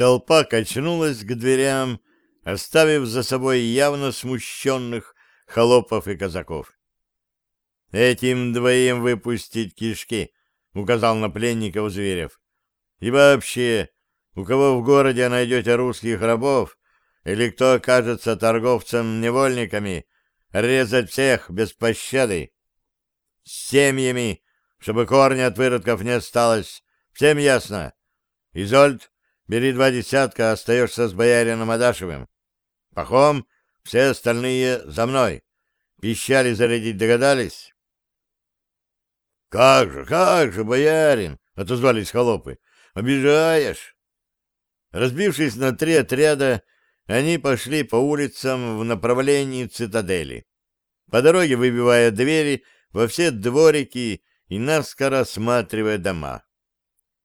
Толпа качнулась к дверям, оставив за собой явно смущенных холопов и казаков. «Этим двоим выпустить кишки», — указал на пленников Зверев. «И вообще, у кого в городе найдете русских рабов, или кто окажется торговцем-невольниками, резать всех без пощады. С семьями, чтобы корня от выродков не осталось. Всем ясно? Изольд, бери два десятка, остаешься с боярином Адашевым. Пахом, все остальные за мной. Пищали зарядить догадались? — Как же, как же, боярин! — отозвались холопы. — Обижаешь! Разбившись на три отряда, они пошли по улицам в направлении цитадели, по дороге выбивая двери во все дворики и наскоро осматривая дома.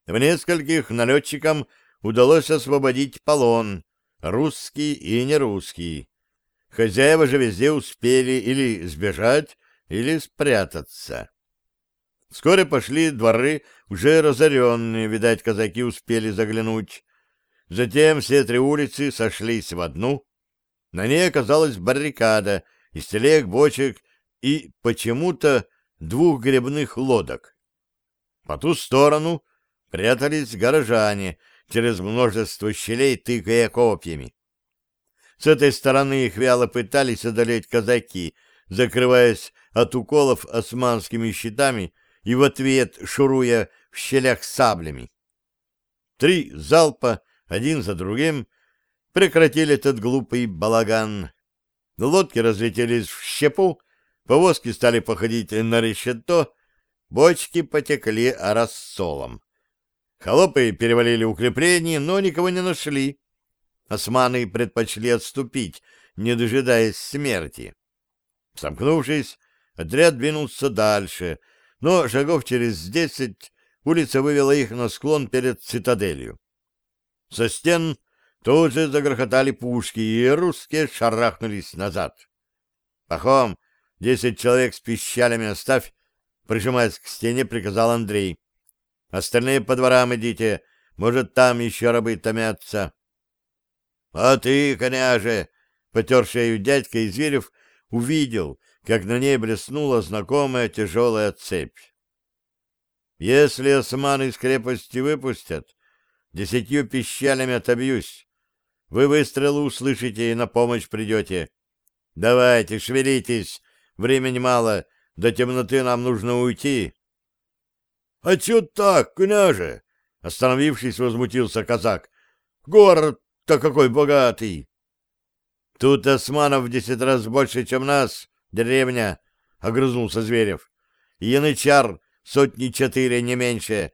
В нескольких налетчикам удалось освободить полон, русский и нерусский. Хозяева же везде успели или сбежать, или спрятаться. Вскоре пошли дворы, уже разоренные, видать, казаки успели заглянуть. Затем все три улицы сошлись в одну. На ней оказалась баррикада из телег, бочек и почему-то двух гребных лодок. По ту сторону прятались горожане, через множество щелей тыкая копьями. С этой стороны их вяло пытались одолеть казаки, закрываясь от уколов османскими щитами и в ответ шуруя в щелях саблями. Три залпа один за другим прекратили этот глупый балаган. Лодки разлетелись в щепу, повозки стали походить на решето, бочки потекли рассолом. Холопы перевалили укрепления, но никого не нашли. Османы предпочли отступить, не дожидаясь смерти. Сомкнувшись, отряд двинулся дальше, но шагов через десять улица вывела их на склон перед цитаделью. Со стен тоже загрохотали пушки, и русские шарахнулись назад. «Пахом, десять человек с пищалями оставь!» Прижимаясь к стене, приказал Андрей. «Остальные по дворам идите, может, там еще рабы томятся». «А ты, княже!» — потер шею дядька и Зверев увидел, как на ней блеснула знакомая тяжелая цепь. «Если османы из крепости выпустят, Десятью пищалями отобьюсь. Вы выстрелы услышите и на помощь придете. Давайте, шевелитесь, времени мало, до темноты нам нужно уйти. — А чё так, княже? — остановившись, возмутился казак. — Город-то какой богатый! — Тут османов в десять раз больше, чем нас, деревня, — огрызнулся Зверев. — Янычар сотни четыре, не меньше.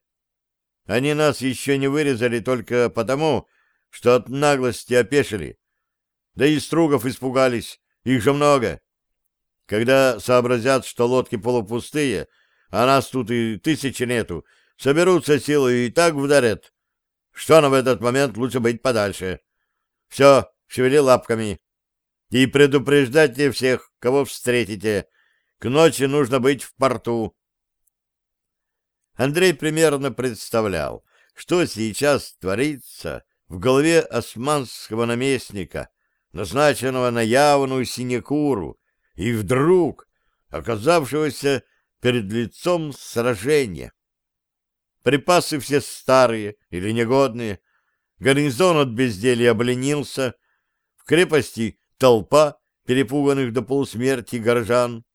Они нас еще не вырезали только потому, что от наглости опешили. Да и стругов испугались, их же много. Когда сообразят, что лодки полупустые, а нас тут и тысячи нету, соберутся силы и так вдарят, что нам в этот момент лучше быть подальше. Все, шевели лапками. И предупреждайте всех, кого встретите. К ночи нужно быть в порту. Андрей примерно представлял, что сейчас творится в голове османского наместника, назначенного на явную синекуру, и вдруг оказавшегося перед лицом сражения. Припасы все старые или негодные, гарнизон от безделья обленился, в крепости толпа перепуганных до полусмерти горожан.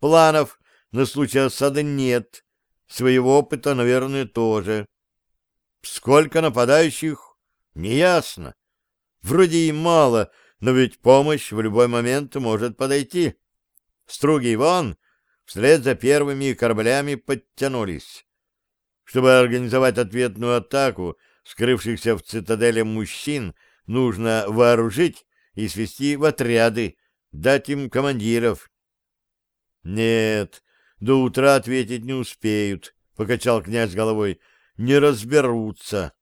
Планов на случай осады нет, Своего опыта, наверное, тоже. Сколько нападающих? Неясно. Вроде и мало, но ведь помощь в любой момент может подойти. Струги вон вслед за первыми кораблями подтянулись. Чтобы организовать ответную атаку скрывшихся в цитадели мужчин, нужно вооружить и свести в отряды, дать им командиров. Нет, до утра ответить не успеют, — покачал князь головой. — Не разберутся.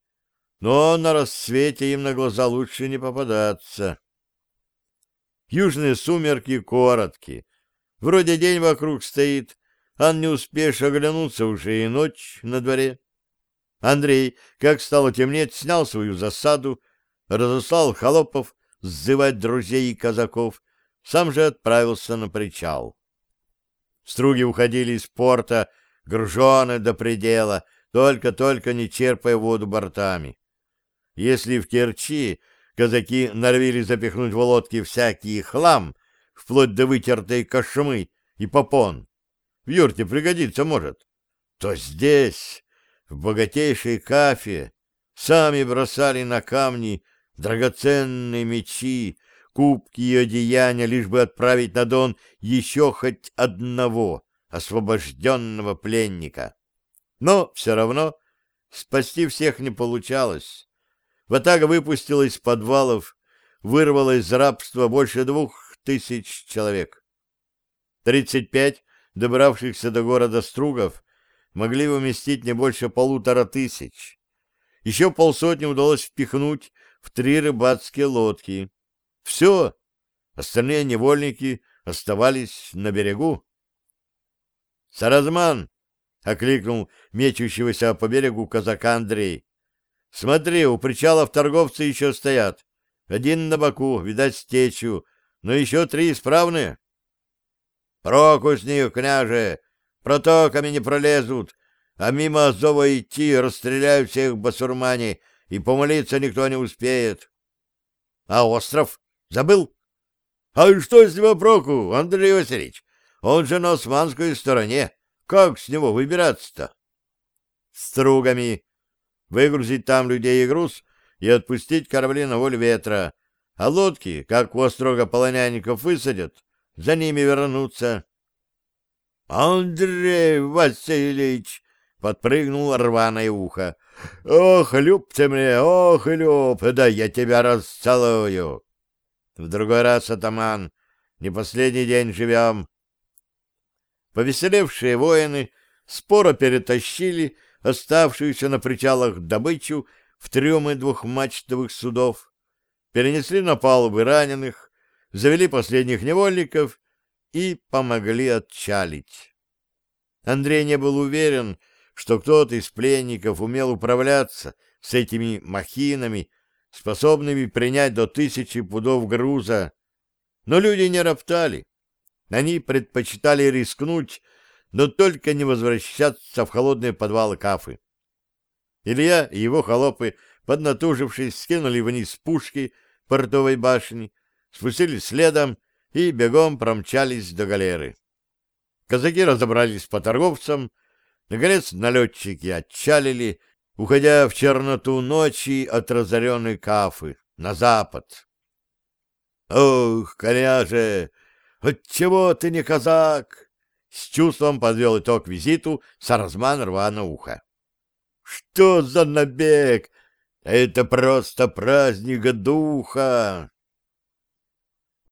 Но на рассвете им на глаза лучше не попадаться. Южные сумерки короткие. Вроде день вокруг стоит, а не успеешь оглянуться уже и ночь на дворе. Андрей, как стало темнеть, снял свою засаду, разослал холопов сзывать друзей и казаков, сам же отправился на причал. Струги уходили из порта, груженые до предела, только-только не черпая воду бортами. Если в Керчи казаки норовили запихнуть в лодки всякий хлам, вплоть до вытертой кошмы и попон, в юрте пригодится может, то здесь, в богатейшей кафе, сами бросали на камни драгоценные мечи, кубки и одеяния, лишь бы отправить на Дон еще хоть одного освобожденного пленника. Но все равно спасти всех не получалось. Ватага выпустила из подвалов, вырвала из рабства больше двух тысяч человек. Тридцать пять добравшихся до города Стругов могли уместить не больше полутора тысяч. Еще полсотни удалось впихнуть в три рыбацкие лодки. Все, остальные невольники оставались на берегу. «Саразман!» — окликнул мечущегося по берегу казака Андрей. «Смотри, у причалов торговцы еще стоят. Один на боку, видать, с течью, но еще три исправные». «Проку с них, княже! Протоками не пролезут, а мимо Азова идти расстреляют всех басурмане, и помолиться никто не успеет». «А остров?» Забыл? А что с него проку, Андрей Васильевич? Он же на османской стороне. Как с него выбираться-то? Стругами. Выгрузить там людей и груз и отпустить корабли на волю ветра. А лодки, как у острога полонянников высадят, за ними вернуться. Андрей Васильевич! Подпрыгнул рваное ухо. Ох, люб ты мне, ох, люб, да я тебя расцелую. В другой раз, атаман, не последний день живем. Повеселевшие воины споро перетащили оставшуюся на причалах добычу в трюмы двухмачтовых судов, перенесли на палубы раненых, завели последних невольников и помогли отчалить. Андрей не был уверен, что кто-то из пленников умел управляться с этими махинами способными принять до тысячи пудов груза. Но люди не роптали. Они предпочитали рискнуть, но только не возвращаться в холодные подвалы кафы. Илья и его холопы, поднатужившись, скинули вниз пушки портовой башни, спустились следом и бегом промчались до галеры. Казаки разобрались по торговцам, наконец налетчики отчалили, уходя в черноту ночи от разоренной кафы на запад. «Ох, коняже, отчего ты не казак?» С чувством подвел итог визиту Саразман рвано ухо. «Что за набег? Это просто праздник духа!»